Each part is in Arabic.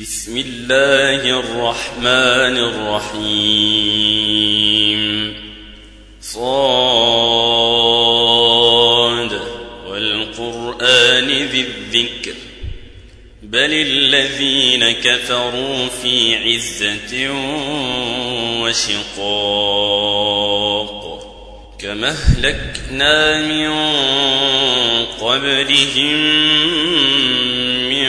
بسم الله الرحمن الرحيم. صاد. والقرآن ذي الذكر. بل الذين كفروا في عزة وشقاق. كما أهلكنا من قبلهم من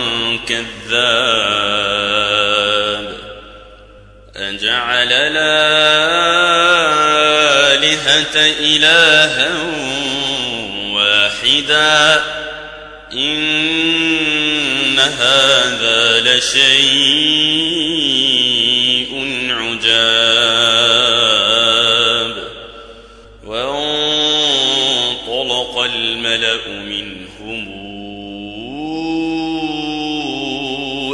كذاب أجعل الآلهة إلها واحدا إن هذا لشيء عجاب وانطلق الملأ منهم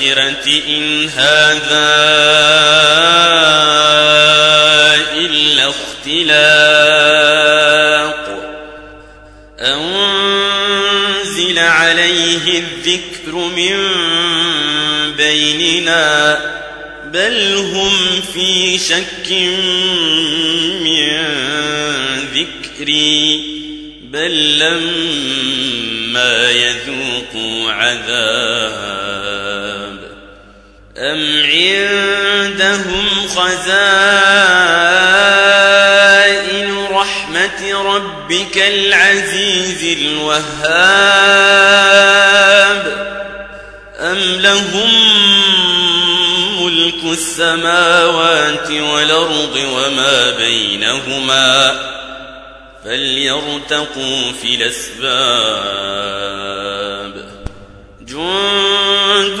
الآخرة إن هذا إلا اختلاق. أنزل عليه الذكر من بيننا بل هم في شك من ذكري بل لما يذوقوا عذاب أم عندهم خزائن رحمة ربك العزيز الوهاب أم لهم ملك السماوات والأرض وما بينهما فليرتقوا في الأسباب جند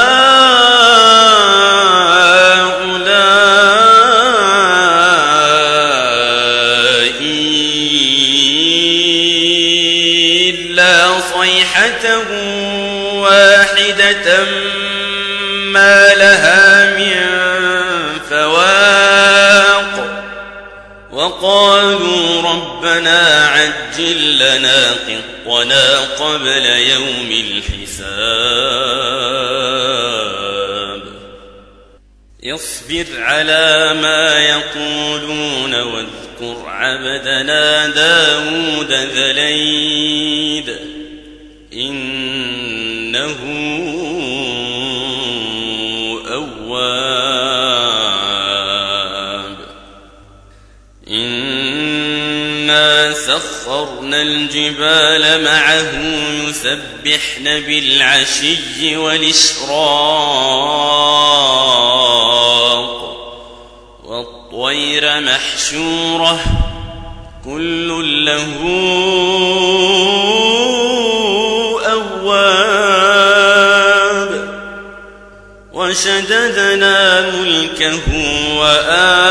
لنا قطنا قبل يوم الحساب اصبر على ما يقولون واذكر عبدنا داود ذليد إنه وسخرن الجبال معه يسبحن بالعشي والإشراق والطير محشورة كل له أواب وشددنا ملكه وآب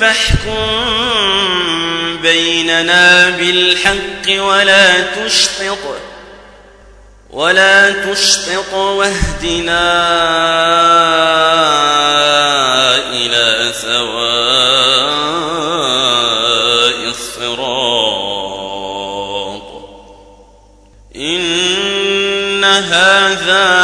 فاحكم بيننا بالحق ولا تشطط ولا تشطط واهدنا إلى سواء الصراط. إن هذا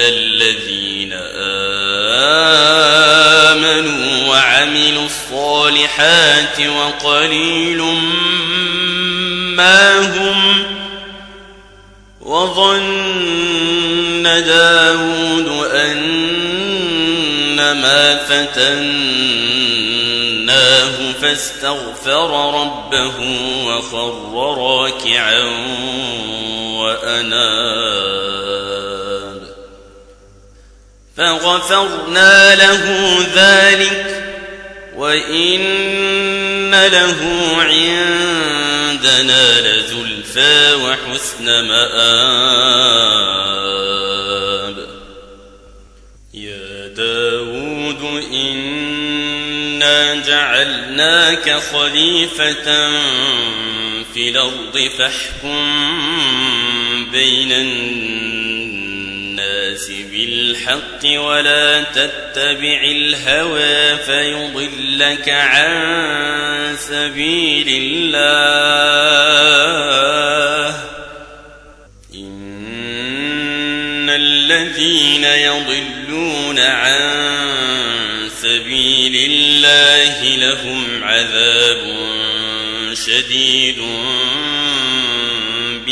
إلا الذين آمنوا وعملوا الصالحات وقليل ما هم وظن داود أنما فتناه فاستغفر ربه وخر راكعا وأناب فغفرنا له ذلك وإن له عندنا لزلفى وحسن مآب. يا داود إنا جعلناك خليفة في الأرض فاحكم بين الناس بالحق ولا تتبع الهوى فيضلك عن سبيل الله. إن الذين يضلون عن سبيل الله لهم عذاب شديد.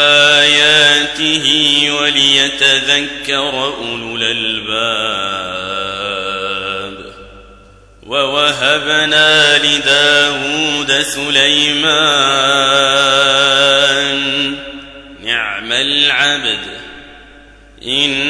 آياته وليتذكر أولو الألباب ووهبنا لداود سليمان نعم العبد إنه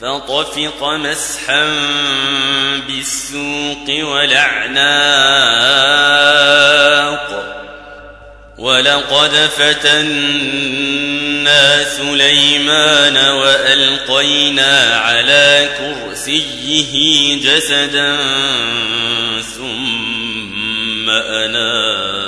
فطفق مسحا بالسوق ولعناق ولقد فتنا سليمان وألقينا على كرسيه جسدا ثم أناب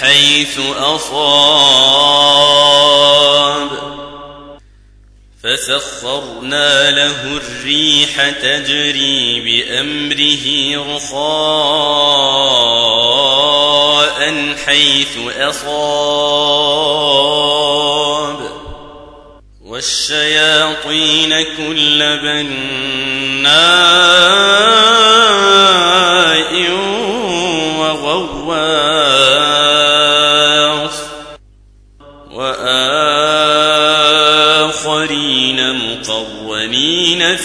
حيث أصاب. فسخرنا له الريح تجري بأمره رخاء حيث أصاب. والشياطين كل بناء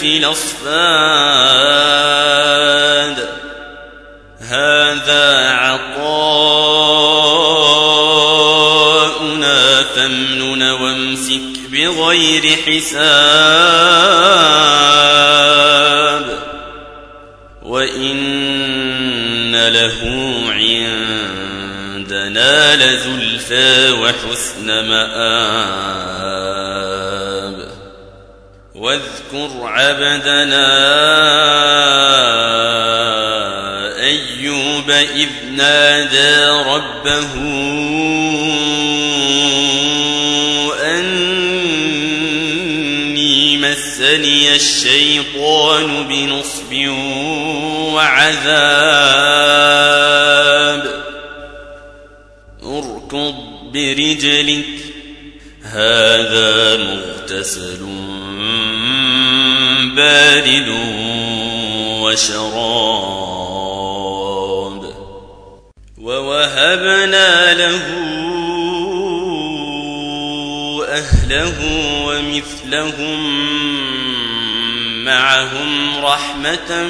في الأصفاد. هذا عطاؤنا فامنن وامسك بغير حساب. وإن له عندنا لزلفى وحسن مآب. واذكر عبدنا أيوب إذ نادى ربه أني مسني الشيطان بنصب وعذاب. اركض برجلك هذا مغتسل. بارد وشراب ووهبنا له أهله ومثلهم معهم رحمة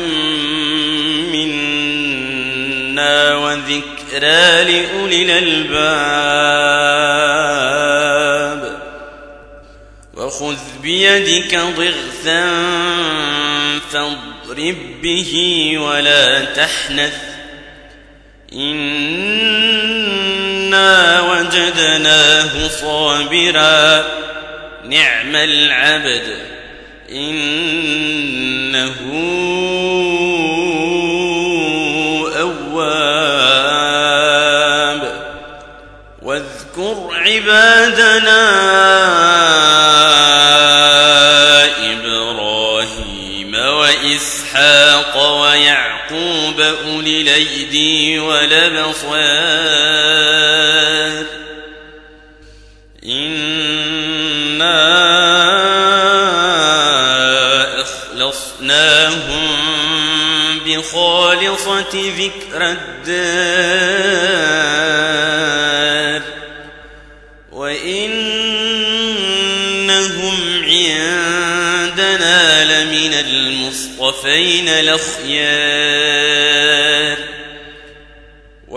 منا وذكرى لأولي الألباب وخذ بيدك ضغثا فاضرب به ولا تحنث. إنا وجدناه صابرا. نعم العبد. إنه أواب. واذكر عبادنا الأيدي والأبصار إنا أخلصناهم بخالصة ذكر الدار. وإنهم عندنا لمن المصطفين الأخيار.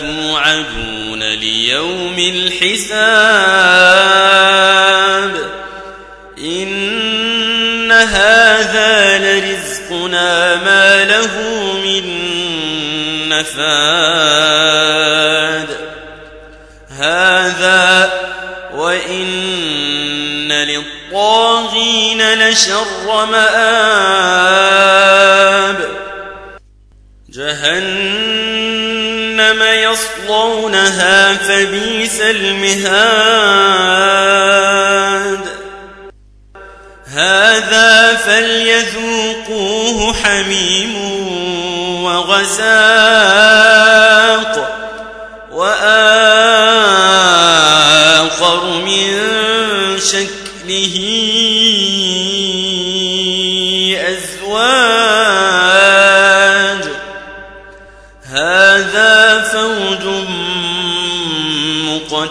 توعدون ليوم الحساب إن هذا لرزقنا ما له من نفاد. هذا وإن للطاغين لشر مآب. جهنم يصلونها فبئس المهاد. هذا فليذوقوه حميم وغساق وآخر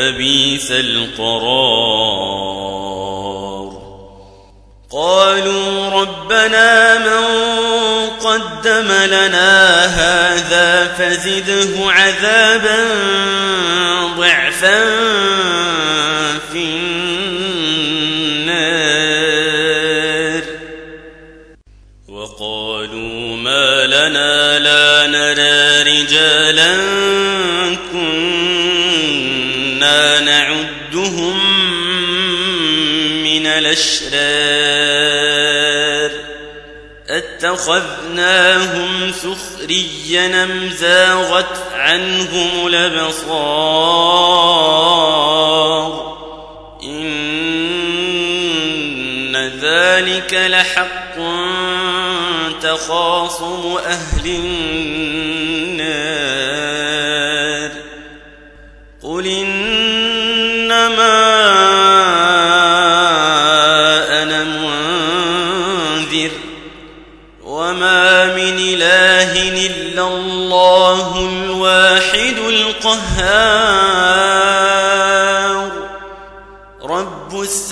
فبئس القرار. قالوا ربنا من قدم لنا هذا فزده عذابا ضعفا في النار الأشرار أتخذناهم سخريا أم زاغت عنهم الأبصار إن ذلك لحق تخاصم أهل النار قل إنما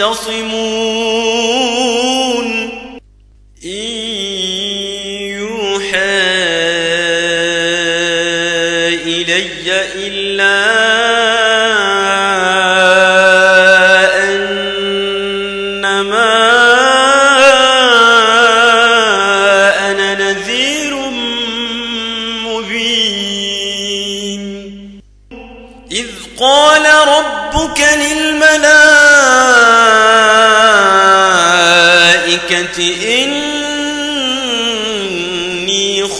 يختصمون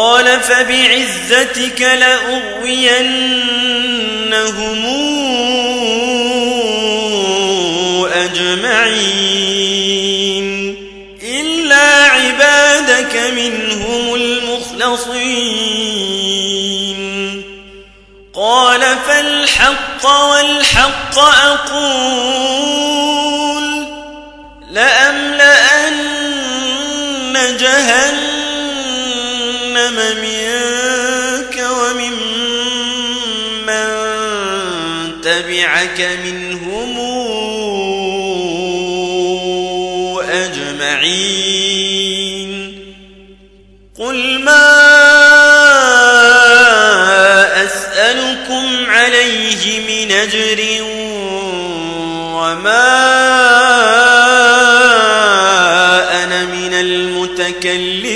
قال فبعزتك لأغوينهم أجمعين. إلا عبادك منهم المخلصين. قال فالحق والحق أقول لأملأن جهنم منك ومن من تبعك منهم أجمعين. قل ما أسألكم عليه من أجر وما أنا من المتكلفين